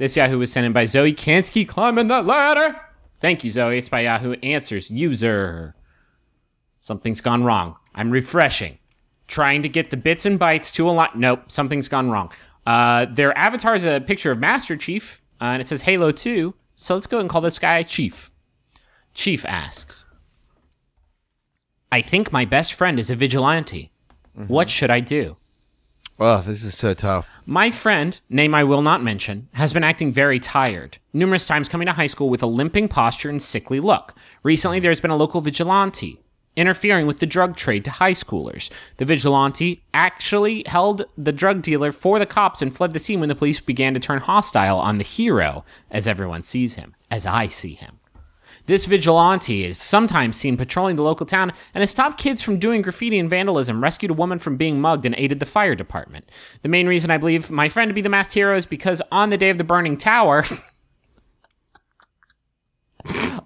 This Yahoo was sent in by Zoe Kansky climbing that ladder. Thank you, Zoe. It's by Yahoo Answers user. Something's gone wrong. I'm refreshing. Trying to get the bits and bytes to align. Nope, something's gone wrong. Uh, their avatar is a picture of Master Chief, uh, and it says Halo 2. So let's go and call this guy Chief. Chief asks I think my best friend is a vigilante. What should I do? Oh, this is so tough. My friend, name I will not mention, has been acting very tired, numerous times coming to high school with a limping posture and sickly look. Recently, there's been a local vigilante interfering with the drug trade to high schoolers. The vigilante actually held the drug dealer for the cops and fled the scene when the police began to turn hostile on the hero, as everyone sees him, as I see him. This vigilante is sometimes seen patrolling the local town and has stopped kids from doing graffiti and vandalism, rescued a woman from being mugged, and aided the fire department. The main reason I believe my friend to be the masked hero is because on the day of the burning tower,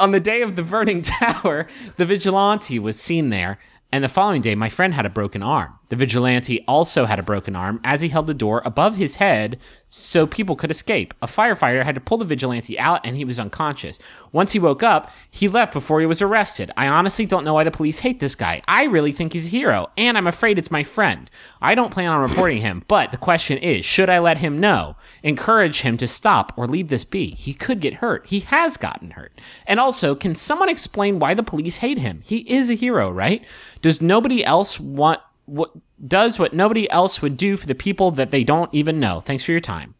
on the day of the burning tower, the vigilante was seen there, and the following day, my friend had a broken arm. The vigilante also had a broken arm as he held the door above his head so people could escape. A firefighter had to pull the vigilante out and he was unconscious. Once he woke up, he left before he was arrested. I honestly don't know why the police hate this guy. I really think he's a hero, and I'm afraid it's my friend. I don't plan on reporting him, but the question is should I let him know? Encourage him to stop or leave this be? He could get hurt. He has gotten hurt. And also, can someone explain why the police hate him? He is a hero, right? Does nobody else want what does what nobody else would do for the people that they don't even know. Thanks for your time.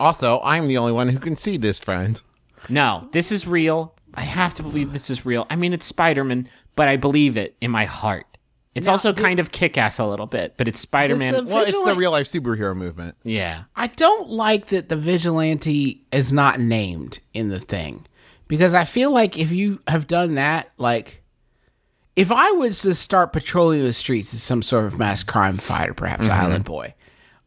Also, I'm the only one who can see this, friend. No, this is real. I have to believe this is real. I mean, it's Spider-Man, but I believe it in my heart. It's also kind of kick-ass a little bit, but it's Spider-Man. the- Well, it's the real life superhero movement. yeah. I don't like that the vigilante is not named in the thing because I feel like if you have done that, like if I was to start patrolling the streets as some sort of mass crime fighter, perhaps mm-hmm. Island Boy,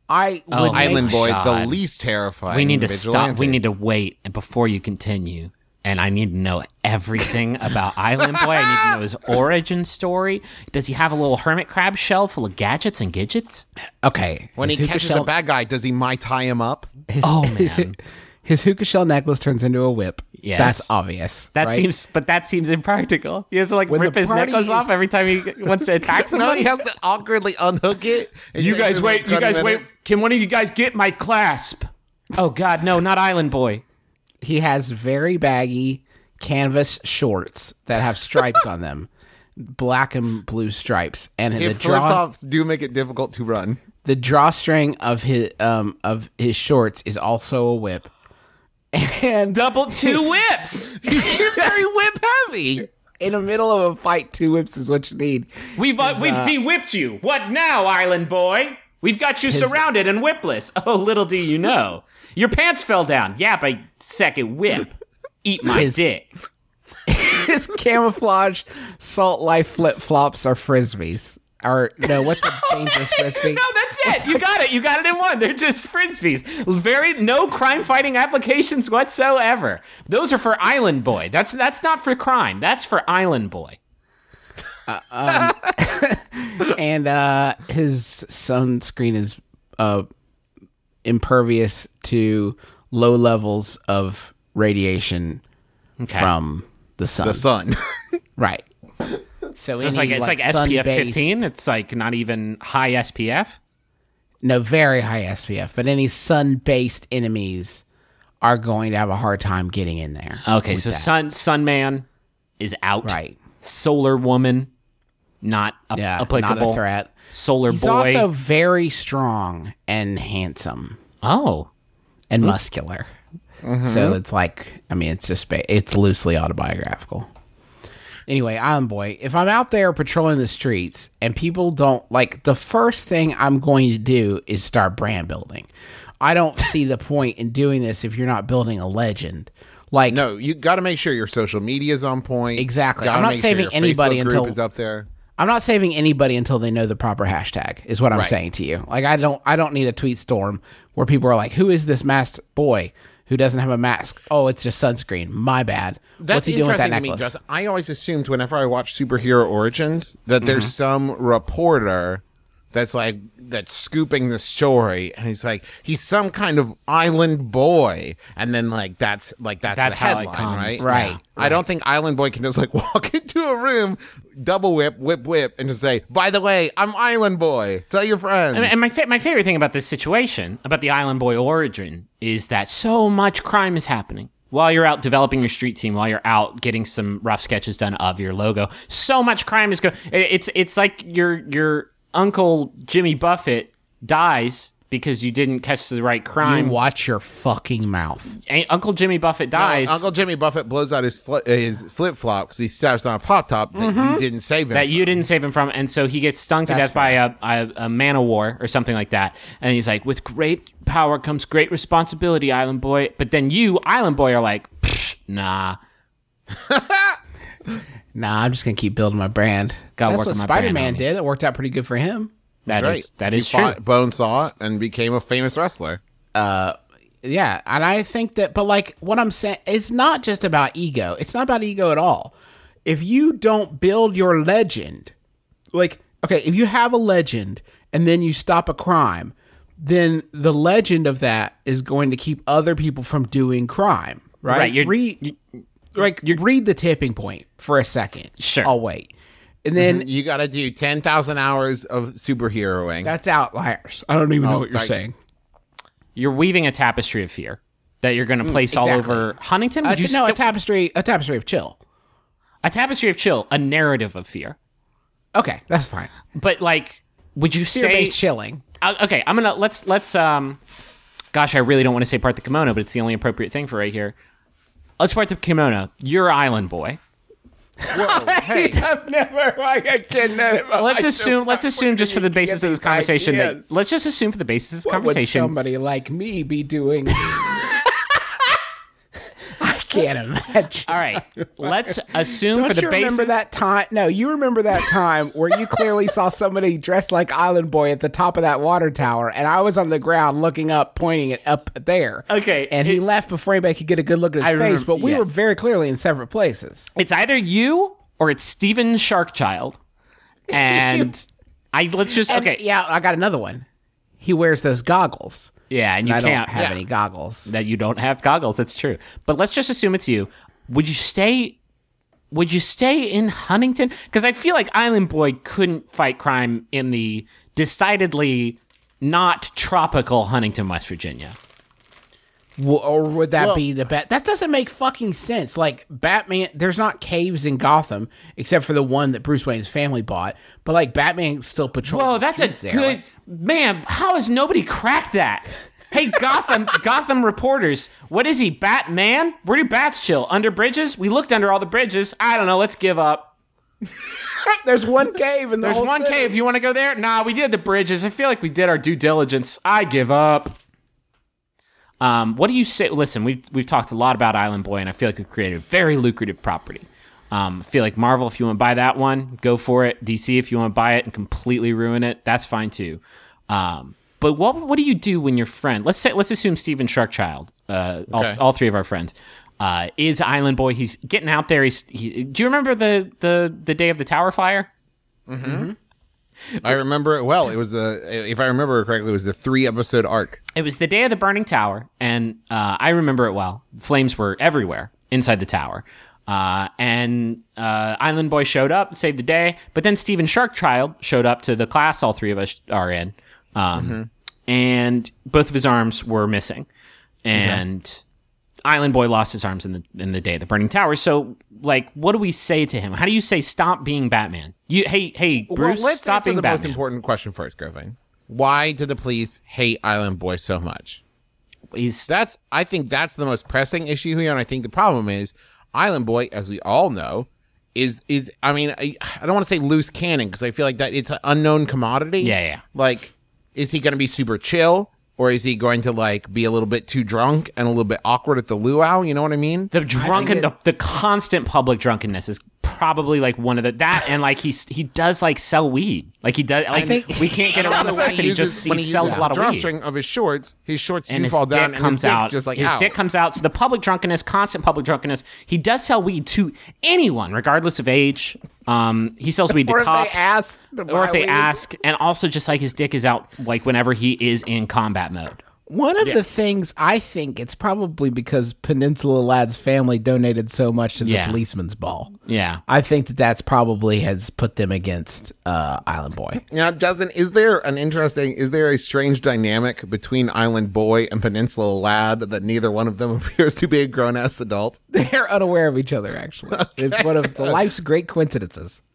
I oh, would Oh, make- Island Boy, the least terrifying. We need to vigilante. stop. We need to wait before you continue. And I need to know everything about Island Boy. I need to know his origin story. Does he have a little hermit crab shell full of gadgets and gadgets? okay When he his hookah catches shell- a bad guy, does he mai tie him up? Oh man, his hookah shell necklace turns into a whip. Yes. that's obvious. that right? seems, but that seems impractical. He has to like When rip his party necklace is- off every time he wants to attack No, somebody. he has to awkwardly unhook it. It You guys wait. You guys minutes. wait. Can one of you guys get my clasp? Oh God, no, not Island Boy. he has very baggy canvas shorts that have stripes on them, black and blue stripes, and the If flip draw flops do make it difficult to run. the drawstring of his um of his shorts is also a whip, and Double two whips. You're very whip heavy. In the middle of a fight, two whips is what you need. We've uh, we've de-whipped you. What now, Island Boy? We've got you surrounded and whipless. Oh, little do you know, your pants fell down. Yap a second whip. Eat my His- dick. His camouflage salt life flip flops are frisbees. Or no, what's a dangerous frisbee? No, that's it. You got it. You got it in one. They're just frisbees. Very no crime fighting applications whatsoever. Those are for Island Boy. That's that's not for crime. That's for Island Boy. and uh, his sunscreen is uh, impervious to low levels of radiation from the sun. The sun. Right. So, So it's like it's like, SPF sun-based- 15. It's like not even high SPF. No, very high SPF. But any sun-based enemies are going to have a hard time getting in there. Okay, so that. Sun Sun Man is out. Right. Solar Woman, not a- Yeah, applicable. not a threat. Solar He's Boy. also very strong and handsome oh, and muscular. Mm-hmm. So it's like, I mean, it's just ba- it's loosely autobiographical. Anyway, Island Boy, if I'm out there patrolling the streets and people don't like, the first thing I'm going to do is start brand building. I don't see the point in doing this if you're not building a legend. Like, no, you got to make sure your social media is on point. Exactly. I'm not make sure saving anybody until- is up there. I'm not saving anybody until they know the proper hashtag. Is what I'm Right. saying to you. Like I don't I don't need a tweet storm where people are like, "Who is this masked boy who doesn't have a mask?" Oh, it's just sunscreen. My bad. That's What's he doing with that me, necklace? Justin. I always assumed whenever I watch superhero origins that there's Mm-hmm. some reporter that's like that's scooping the story, and he's like he's some kind of island boy, and then like that's like that's, That's the how it headline, comes. right? Right, Yeah. I don't think Island Boy can just like walk into a room, double whip, whip, whip, and just say, "By the way, I'm Island Boy. Tell your friends." And, and my fa- my favorite thing about this situation, about the Island Boy origin, is that so much crime is happening while you're out developing your street team, while you're out getting some rough sketches done of your logo. So much crime is going. It's it's like your your uncle Jimmy Buffett dies because you didn't catch the right You crime. watch your fucking mouth. And Uncle Jimmy Buffett No, dies. Uncle Jimmy Buffett blows out his fli- uh, his flip flop because he steps on a pop top that you didn't save him. that you didn't save him from, and so he gets stung to That's death by a, a, a man of war or something like that. And he's like, "With great power comes great responsibility, Island Boy." But then you, Island Boy, are like, "Psh, "Nah, Nah, I'm just gonna keep building my brand. Gotta That's what on my brand, Spider Man did. It worked out pretty good for him. that is right. that he is true." fought Bonesaw and became a famous wrestler. Uh, Yeah, and I think that, but like what I'm saying, it's not just about ego. It's not about ego at all. If you don't build your legend, like, okay, if you have a legend and then you stop a crime, then the legend of that is going to keep other people from doing crime, right? Right, you're- read, like, you read the tipping point for a second. Sure. I'll wait. And then You got to do ten thousand hours of superheroing. that's outliers. I don't even know Oh, what you're saying. You're weaving a tapestry of fear that you're going to place all exactly. over Huntington. Uh, you no, a tapestry, a tapestry of chill. a tapestry of chill, a narrative of fear. Okay, that's fine. But like, would you stay? Chilling. Uh, okay, I'm gonna let's let's um. Gosh, I really don't want to say part the kimono, but it's the only appropriate thing for right here. Let's part the kimono. You're Island Boy. Whoa, hey, I've never, I can't. Let's assume. Let's assume just for the basis of this conversation that. Let's just assume for the basis of this what would conversation. somebody like me be doing? Can't imagine. All right, let's assume Don't for the you basis. remember that time? No, you remember that time where you clearly saw somebody dressed like Island Boy at the top of that water tower, and I was on the ground looking up, pointing it up there. Okay, and he left before anybody could get a good look at his I face. remember- but we were very clearly in separate places. It's either you or it's Steven Sharkchild, and I let's just And, okay. yeah, I got another one. He wears those goggles. Yeah, and you I can't don't have yeah. any goggles. that you don't have goggles. That's true. But let's just assume it's you. Would you stay? Would you stay in Huntington? Because I feel like Island Boy couldn't fight crime in the decidedly not tropical Huntington, West Virginia. W- or would that Well- be the bat? That doesn't make fucking sense. Like Batman, there's not caves in Gotham except for the one that Bruce Wayne's family bought. But like Batman still patrols. Whoa, the that's a there. good Like, man. How has nobody cracked that? Hey, Gotham, Gotham reporters, what is he, Batman? Where do bats chill? Under bridges? We looked under all the bridges. I don't know. Let's give up. there's one cave in the There's one city. cave. You want to go there? Nah, we did the bridges. I feel like we did our due diligence. I give up. Um, what do you say? Listen, we've we've talked a lot about Island Boy, and I feel like we've created a very lucrative property. Um, I feel like Marvel, if you want to buy that one, go for it. DC, if you want to buy it and completely ruin it, that's fine too. Um, but what what do you do when your friend? Let's say let's assume Steven Sharkchild, uh, all, Okay. all three of our friends, uh, is Island Boy. He's getting out there. He's. He, do you remember the the the day of the tower fire? I remember it well. It was a, if I remember correctly, it was a three episode arc. It was the day of the burning tower, and uh, I remember it well. Flames were everywhere inside the tower. Uh, and uh, Island Boy showed up, saved the day. But then Stephen Sharkchild showed up to the class all three of us are in. Um, And both of his arms were missing. And Island Boy lost his arms in the in the day of the burning tower. So, like, what do we say to him? How do you say stop being Batman? You, hey, hey, Bruce, well, stop being the most Batman. important question first, Griffin. Why do the police hate Island Boy so much? He's That's I think that's the most pressing issue here, and I think the problem is Island Boy, as we all know, is is I mean I, I don't want to say loose cannon because I feel like that it's an unknown commodity. Yeah, yeah. Like, is he going to be super chill? Or is he going to like be a little bit too drunk and a little bit awkward at the luau? You know what I mean? The drunken, the, the constant public drunkenness is probably like one of the that and like he's he does like sell weed. Like he does. Like think- we can't get around the fact that he just he, when sells a lot of weed. drawstring of his shorts, his shorts and do fall dick down, and his comes out. just like his out. dick comes out. So the public drunkenness, constant public drunkenness. He does sell weed to anyone, regardless of age. Um, he sells weed to Or if they cops, ask to or if they weed. ask, and also just like his dick is out, like whenever he is in combat mode. One of the things I think it's probably because Peninsula Lad's family donated so much to the Yeah. policeman's ball. Yeah, I think that that's probably has put them against uh, Island Boy. Now, Justin, is there an interesting, is there a strange dynamic between Island Boy and Peninsula Lad that neither one of them appears to be a grown ass adult? They're unaware of each other. Actually, it's one of the life's great coincidences.